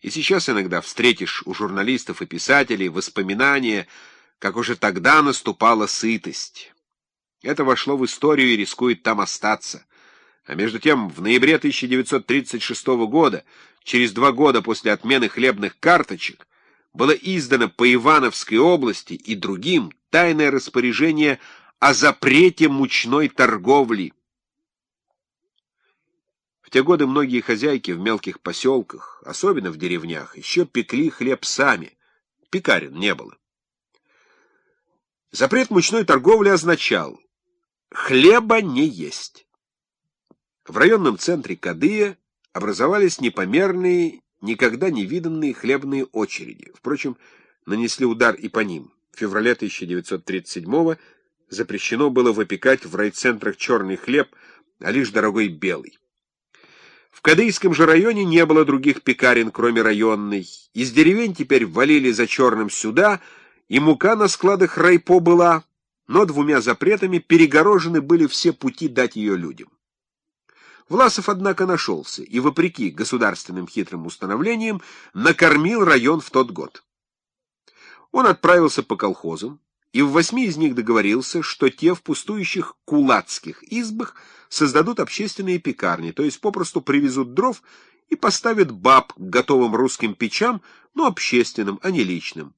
И сейчас иногда встретишь у журналистов и писателей воспоминания, как уже тогда наступала сытость. Это вошло в историю и рискует там остаться. А между тем, в ноябре 1936 года, через два года после отмены хлебных карточек, было издано по Ивановской области и другим тайное распоряжение о запрете мучной торговли. В те годы многие хозяйки в мелких поселках, особенно в деревнях, еще пекли хлеб сами. Пекарен не было. Запрет мучной торговли означал «хлеба не есть». В районном центре Кадыя образовались непомерные, никогда не виданные хлебные очереди. Впрочем, нанесли удар и по ним. В феврале 1937-го запрещено было выпекать в райцентрах черный хлеб, а лишь дорогой белый. В Кадыйском же районе не было других пекарен, кроме районной. Из деревень теперь валили за черным сюда, и мука на складах райпо была, но двумя запретами перегорожены были все пути дать ее людям. Власов, однако, нашелся и, вопреки государственным хитрым установлениям, накормил район в тот год. Он отправился по колхозам, и в восьми из них договорился, что те в пустующих кулацких избах создадут общественные пекарни, то есть попросту привезут дров и поставят баб к готовым русским печам, но общественным, а не личным.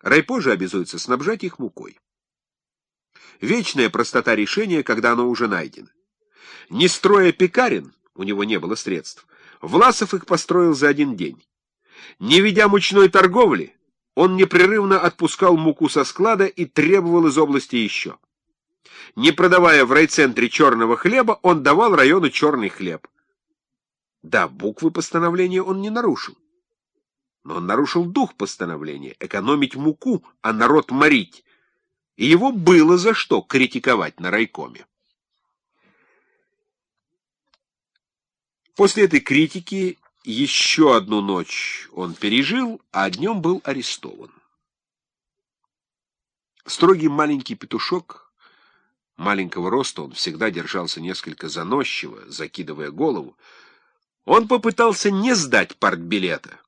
Райпо же обязуется снабжать их мукой. Вечная простота решения, когда оно уже найдено. Не строя пекарен, у него не было средств, Власов их построил за один день. Не ведя мучной торговли, он непрерывно отпускал муку со склада и требовал из области еще. Не продавая в райцентре черного хлеба, он давал району черный хлеб. Да, буквы постановления он не нарушил. Но он нарушил дух постановления — экономить муку, а народ морить. И его было за что критиковать на райкоме. После этой критики еще одну ночь он пережил, а днем был арестован. Строгий маленький петушок, маленького роста, он всегда держался несколько заносчиво, закидывая голову, он попытался не сдать партбилета.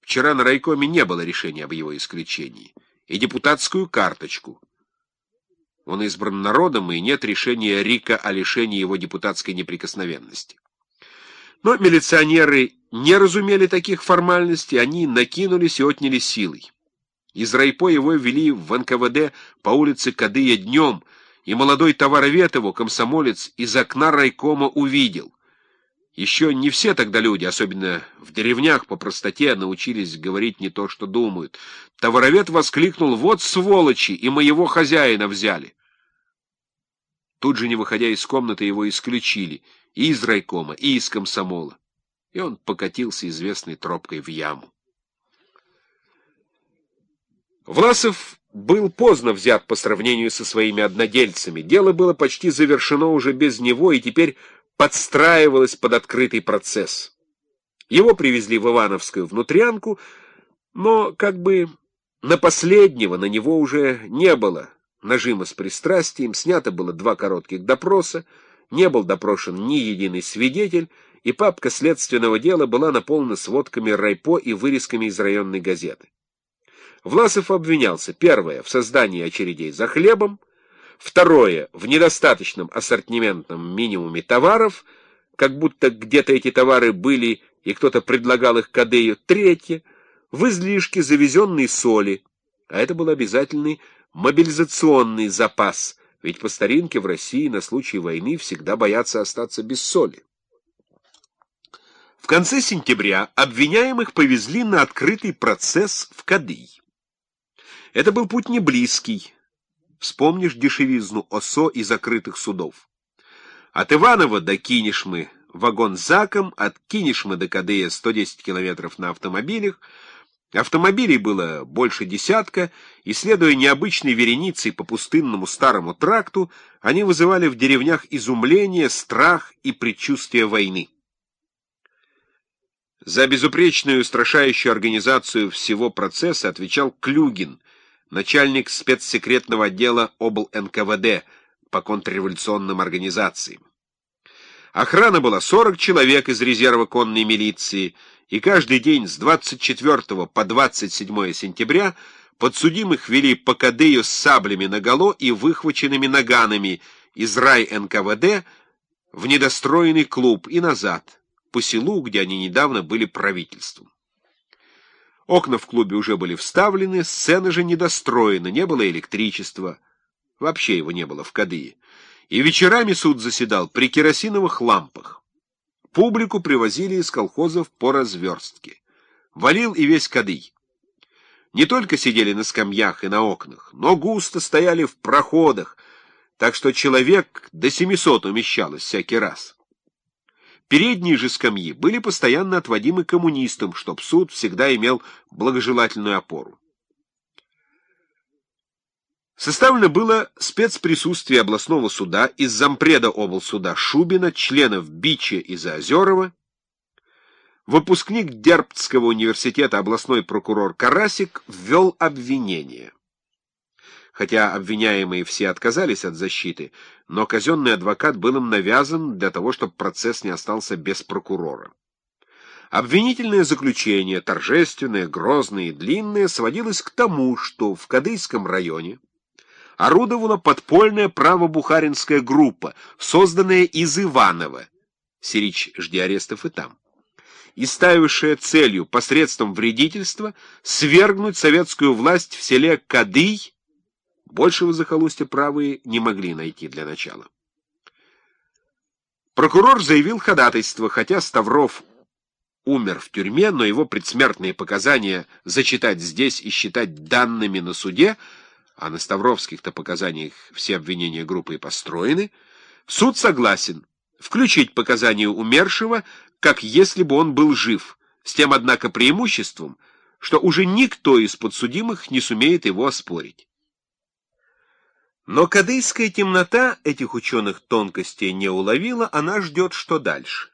Вчера на райкоме не было решения об его исключении. И депутатскую карточку. Он избран народом, и нет решения Рика о лишении его депутатской неприкосновенности. Но милиционеры не разумели таких формальностей, они накинулись и отняли силой. Из райпо его ввели в НКВД по улице Кадыя днем, и молодой товаровед его, комсомолец, из окна райкома увидел. Еще не все тогда люди, особенно в деревнях по простоте, научились говорить не то, что думают. Товаровед воскликнул «Вот сволочи! И моего хозяина взяли!» Тут же, не выходя из комнаты, его исключили и из райкома, и из комсомола и он покатился известной тропкой в яму. Власов был поздно взят по сравнению со своими однодельцами. Дело было почти завершено уже без него, и теперь подстраивалось под открытый процесс. Его привезли в Ивановскую внутрянку, но как бы на последнего на него уже не было нажима с пристрастием, снято было два коротких допроса, не был допрошен ни единый свидетель, и папка следственного дела была наполнена сводками райпо и вырезками из районной газеты. Власов обвинялся, первое, в создании очередей за хлебом, второе, в недостаточном ассортиментном минимуме товаров, как будто где-то эти товары были, и кто-то предлагал их Кадею, третье, в излишке завезенной соли, а это был обязательный мобилизационный запас, ведь по старинке в России на случай войны всегда боятся остаться без соли. В конце сентября обвиняемых повезли на открытый процесс в Кадый. Это был путь не близкий. Вспомнишь дешевизну ОСО и закрытых судов. От Иванова до Кинешмы вагон заком, от Кинешмы до Кадыя 110 километров на автомобилях. Автомобилей было больше десятка, и, следуя необычной вереницей по пустынному старому тракту, они вызывали в деревнях изумление, страх и предчувствие войны. За безупречную устрашающую организацию всего процесса отвечал Клюгин, начальник спецсекретного отдела обл. НКВД по контрреволюционным организациям. Охрана была 40 человек из резерва конной милиции, и каждый день с 24 по 27 сентября подсудимых вели по Кадею с саблями наголо и выхваченными наганами из рай НКВД в недостроенный клуб и назад, по селу, где они недавно были правительством. Окна в клубе уже были вставлены, сцена же недостроена, не было электричества, вообще его не было в Кадые. И вечерами суд заседал при керосиновых лампах. Публику привозили из колхозов по разверстке. Валил и весь Кадый. Не только сидели на скамьях и на окнах, но густо стояли в проходах, так что человек до 700 умещалось всякий раз. Передние же скамьи были постоянно отводимы коммунистам, чтоб суд всегда имел благожелательную опору. Составлено было спецприсутствие областного суда из зампреда облсуда Шубина, членов Бича и Заозерова, выпускник Дербцкого университета областной прокурор Карасик ввел обвинение. Хотя обвиняемые все отказались от защиты, но казенный адвокат был им навязан для того, чтобы процесс не остался без прокурора. Обвинительное заключение, торжественное, грозное и длинное, сводилось к тому, что в Кадыйском районе орудовала подпольная правобухаринская группа, созданная из Иванова, Сирич, жди арестов и там, и ставившая целью посредством вредительства свергнуть советскую власть в селе Кадый Большего захолустья правые не могли найти для начала. Прокурор заявил ходатайство, хотя Ставров умер в тюрьме, но его предсмертные показания зачитать здесь и считать данными на суде, а на Ставровских-то показаниях все обвинения группы и построены, суд согласен включить показания умершего, как если бы он был жив, с тем, однако, преимуществом, что уже никто из подсудимых не сумеет его оспорить. Но кадыйская темнота этих ученых тонкостей не уловила, она ждет, что дальше.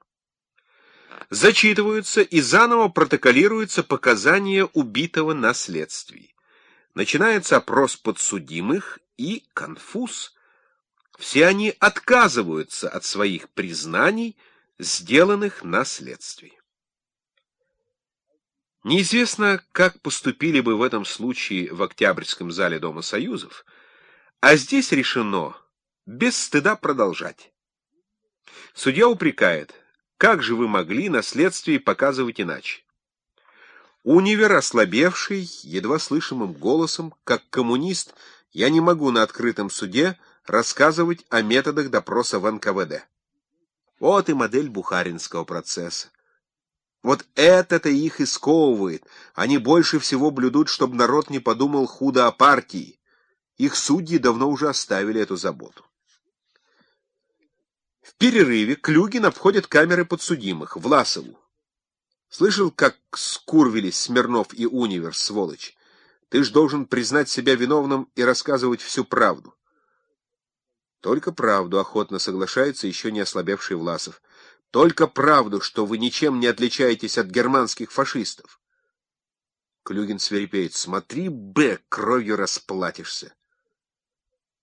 Зачитываются и заново протоколируются показания убитого на следствии. Начинается опрос подсудимых и конфуз. Все они отказываются от своих признаний, сделанных на следствии. Неизвестно, как поступили бы в этом случае в Октябрьском зале Дома Союзов, а здесь решено без стыда продолжать. Судья упрекает, как же вы могли на следствии показывать иначе? Универ, ослабевший, едва слышимым голосом, как коммунист, я не могу на открытом суде рассказывать о методах допроса в НКВД. Вот и модель бухаринского процесса. Вот это-то их и сковывает. Они больше всего блюдут, чтобы народ не подумал худо о партии. Их судьи давно уже оставили эту заботу. В перерыве Клюгин обходит камеры подсудимых, Власову. Слышал, как скурвились Смирнов и Универ, сволочь? Ты ж должен признать себя виновным и рассказывать всю правду. Только правду охотно соглашается еще не ослабевший Власов. Только правду, что вы ничем не отличаетесь от германских фашистов. Клюгин свирепеет. Смотри, Б, кровью расплатишься.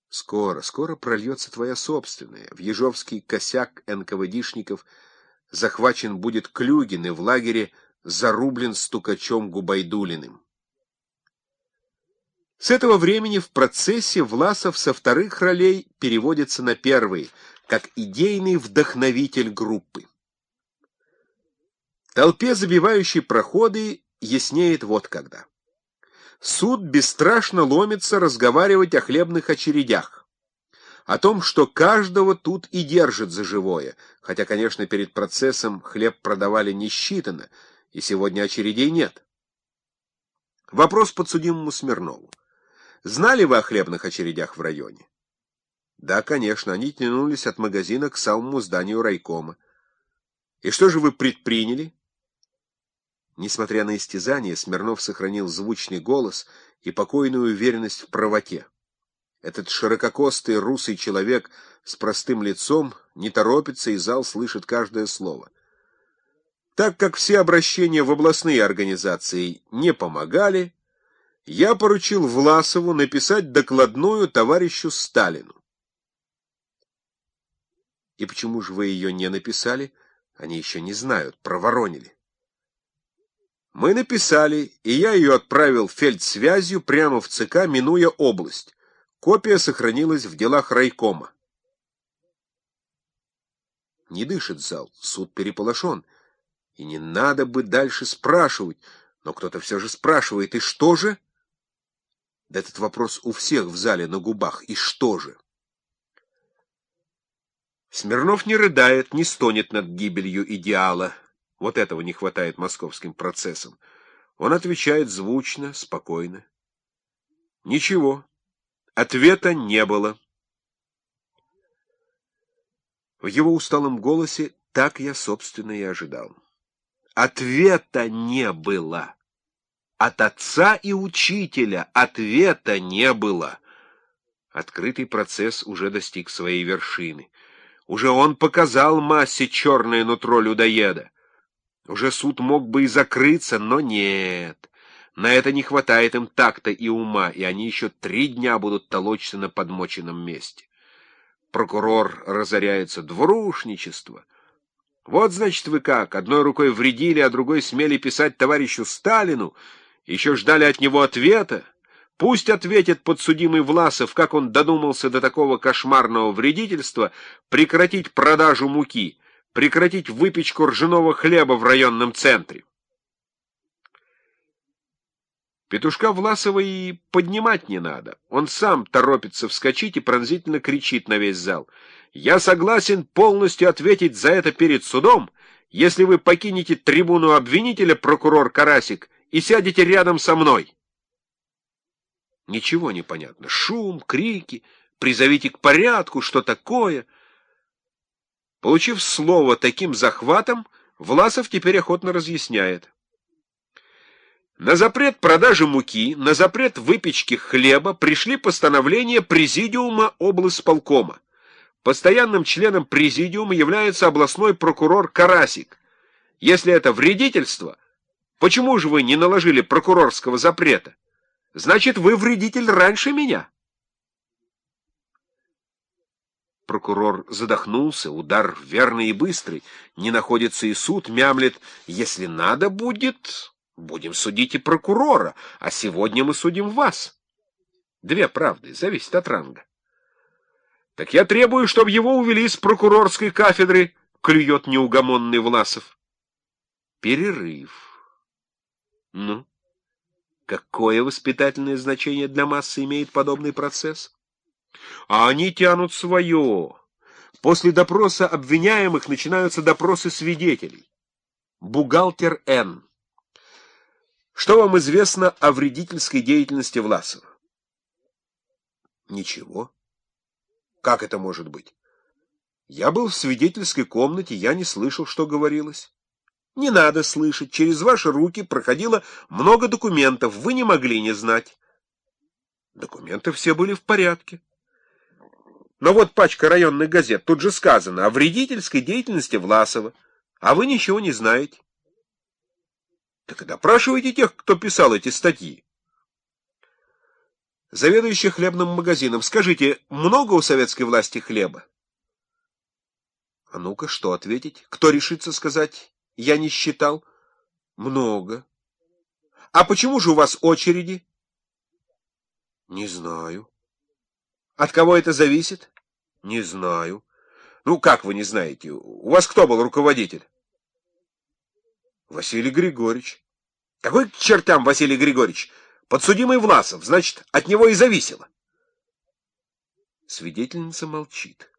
Скоро, скоро прольется твоя собственная. В Ежовский косяк НКВДшников захвачен будет Клюгин и в лагере зарублен стукачом Губайдулиным. С этого времени в процессе Власов со вторых ролей переводится на первый, как идейный вдохновитель группы. Толпе, забивающей проходы, яснеет вот когда. Суд бесстрашно ломится разговаривать о хлебных очередях, о том, что каждого тут и держит за живое, хотя, конечно, перед процессом хлеб продавали не считано, и сегодня очередей нет. Вопрос подсудимому Смирнову. Знали вы о хлебных очередях в районе? Да, конечно, они тянулись от магазина к самому зданию райкома. И что же вы предприняли? Несмотря на истязание, Смирнов сохранил звучный голос и покойную уверенность в правоте. Этот ширококостый русый человек с простым лицом не торопится, и зал слышит каждое слово. Так как все обращения в областные организации не помогали, я поручил Власову написать докладную товарищу Сталину. И почему же вы ее не написали? Они еще не знают, проворонили. Мы написали, и я ее отправил фельдсвязью прямо в ЦК, минуя область. Копия сохранилась в делах райкома. Не дышит зал, суд переполошен. И не надо бы дальше спрашивать, но кто-то все же спрашивает, и что же? Да этот вопрос у всех в зале на губах, и что же? Смирнов не рыдает, не стонет над гибелью идеала. Вот этого не хватает московским процессам. Он отвечает звучно, спокойно. Ничего. Ответа не было. В его усталом голосе так я, собственно, и ожидал. Ответа не было. От отца и учителя ответа не было. Открытый процесс уже достиг своей вершины. Уже он показал массе черное нутро людоеда. Уже суд мог бы и закрыться, но нет. На это не хватает им такта и ума, и они еще три дня будут толочься на подмоченном месте. Прокурор разоряется. Двурушничество. Вот, значит, вы как, одной рукой вредили, а другой смели писать товарищу Сталину, еще ждали от него ответа. Пусть ответит подсудимый Власов, как он додумался до такого кошмарного вредительства прекратить продажу муки, прекратить выпечку ржаного хлеба в районном центре. Петушка Власова и поднимать не надо. Он сам торопится вскочить и пронзительно кричит на весь зал. «Я согласен полностью ответить за это перед судом, если вы покинете трибуну обвинителя, прокурор Карасик, и сядете рядом со мной». Ничего не понятно. Шум, крики, призовите к порядку, что такое — Получив слово таким захватом, Власов теперь охотно разъясняет. На запрет продажи муки, на запрет выпечки хлеба пришли постановления Президиума облсполкома. Постоянным членом Президиума является областной прокурор Карасик. Если это вредительство, почему же вы не наложили прокурорского запрета? Значит, вы вредитель раньше меня. Прокурор задохнулся, удар верный и быстрый. Не находится и суд, мямлет. Если надо будет, будем судить и прокурора, а сегодня мы судим вас. Две правды, зависит от ранга. Так я требую, чтобы его увели с прокурорской кафедры, клюет неугомонный Власов. Перерыв. Ну, какое воспитательное значение для массы имеет подобный процесс? А они тянут свое. После допроса обвиняемых начинаются допросы свидетелей. Бухгалтер Н. Что вам известно о вредительской деятельности Власова? Ничего. Как это может быть? Я был в свидетельской комнате, я не слышал, что говорилось. Не надо слышать, через ваши руки проходило много документов, вы не могли не знать. Документы все были в порядке. Но вот пачка районных газет, тут же сказано о вредительской деятельности Власова, а вы ничего не знаете. Так и допрашивайте тех, кто писал эти статьи. Заведующий хлебным магазином, скажите, много у советской власти хлеба? А ну-ка, что ответить? Кто решится сказать, я не считал? Много. А почему же у вас очереди? Не знаю. От кого это зависит? Не знаю. Ну, как вы не знаете? У вас кто был руководитель? Василий Григорьевич. Какой к чертям Василий Григорьевич? Подсудимый Власов, значит, от него и зависело. Свидетельница молчит.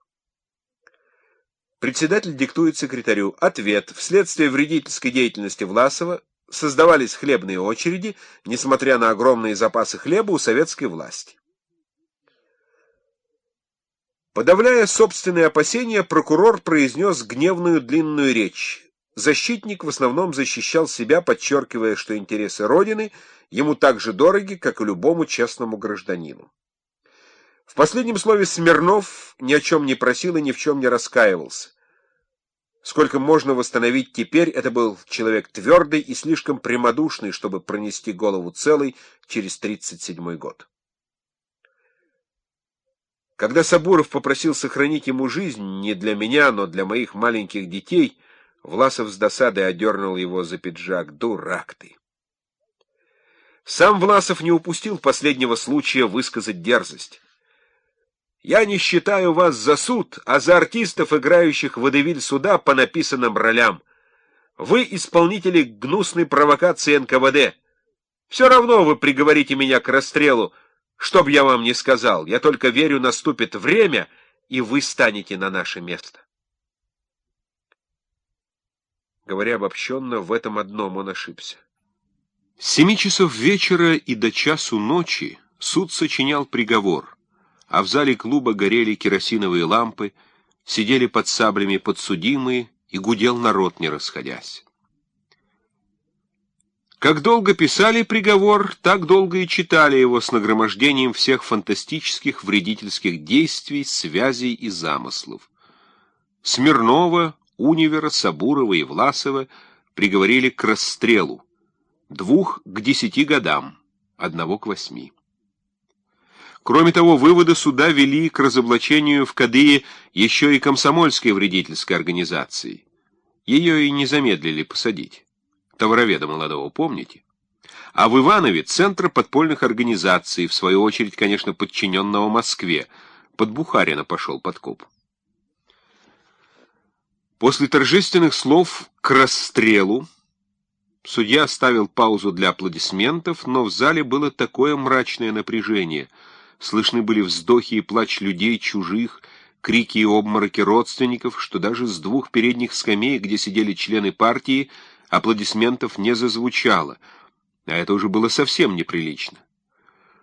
Председатель диктует секретарю ответ. Вследствие вредительской деятельности Власова создавались хлебные очереди, несмотря на огромные запасы хлеба у советской власти. Подавляя собственные опасения, прокурор произнес гневную длинную речь. Защитник в основном защищал себя, подчеркивая, что интересы Родины ему так же дороги, как и любому честному гражданину. В последнем слове Смирнов ни о чем не просил и ни в чем не раскаивался. Сколько можно восстановить теперь, это был человек твердый и слишком прямодушный, чтобы пронести голову целой через 37 год. Когда Сабуров попросил сохранить ему жизнь не для меня, но для моих маленьких детей, Власов с досадой одернул его за пиджак. «Дурак ты!» Сам Власов не упустил последнего случая высказать дерзость. «Я не считаю вас за суд, а за артистов, играющих водевиль суда по написанным ролям. Вы исполнители гнусной провокации НКВД. Все равно вы приговорите меня к расстрелу, что б я вам ни сказал. Я только верю, наступит время, и вы станете на наше место». Говоря обобщенно, в этом одном он ошибся. С семи часов вечера и до часу ночи суд сочинял приговор, а в зале клуба горели керосиновые лампы, сидели под саблями подсудимые, и гудел народ, не расходясь. Как долго писали приговор, так долго и читали его с нагромождением всех фантастических вредительских действий, связей и замыслов. Смирнова, Универа, Сабурова и Власова приговорили к расстрелу, двух к десяти годам, одного к восьми. Кроме того, выводы суда вели к разоблачению в Кадые еще и комсомольской вредительской организации. Ее и не замедлили посадить. Товароведа молодого, помните? А в Иванове Центр подпольных организаций, в свою очередь, конечно, подчиненного Москве, под Бухарина пошел подкоп. После торжественных слов «к расстрелу» Судья оставил паузу для аплодисментов, но в зале было такое мрачное напряжение. Слышны были вздохи и плач людей чужих, крики и обмороки родственников, что даже с двух передних скамеек, где сидели члены партии, аплодисментов не зазвучало, а это уже было совсем неприлично.